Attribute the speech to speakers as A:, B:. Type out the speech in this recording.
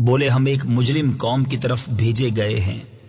A: बोले हम एक मुजरिम कौम की तरफ़ भेजे गए हैं।